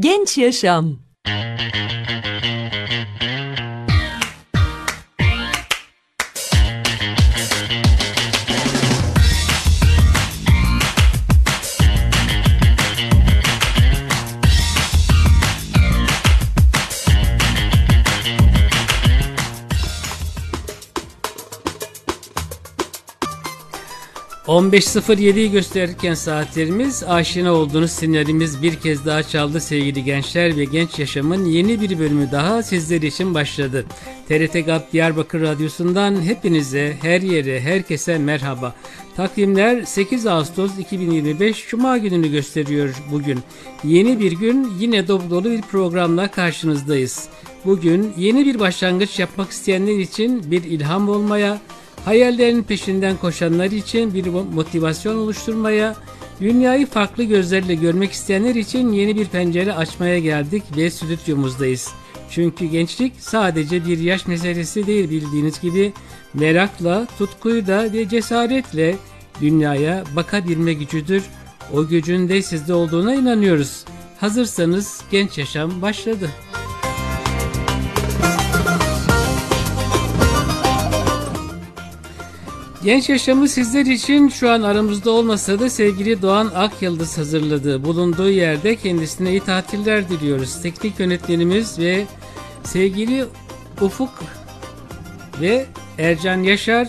Genç Yaşam 15.07'yi gösterirken saatlerimiz aşina olduğunuz sinyalimiz bir kez daha çaldı sevgili gençler ve genç yaşamın yeni bir bölümü daha sizler için başladı. TRT GAP Diyarbakır Radyosu'ndan hepinize, her yere, herkese merhaba. Takvimler 8 Ağustos 2025 Cuma gününü gösteriyor bugün. Yeni bir gün yine dolu dolu bir programla karşınızdayız. Bugün yeni bir başlangıç yapmak isteyenler için bir ilham olmaya, hayallerinin peşinden koşanlar için bir motivasyon oluşturmaya, dünyayı farklı gözlerle görmek isteyenler için yeni bir pencere açmaya geldik ve stüdyomuzdayız. Çünkü gençlik sadece bir yaş meselesi değil bildiğiniz gibi merakla, tutkuyla ve cesaretle dünyaya bakabilme gücüdür. O gücün de sizde olduğuna inanıyoruz. Hazırsanız genç yaşam başladı. Genç Yaşamı sizler için şu an aramızda olmasa da sevgili Doğan Akyıldız hazırladı. Bulunduğu yerde kendisine iyi tatiller diliyoruz. Teknik yönetmenimiz ve sevgili Ufuk ve Ercan Yaşar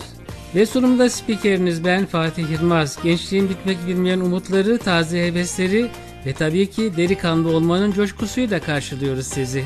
ve sunumda spikeriniz ben Fatih Yılmaz. Gençliğin bitmek bilmeyen umutları, taze hevesleri ve tabii ki delikanlı olmanın coşkusuyla karşılıyoruz sizi.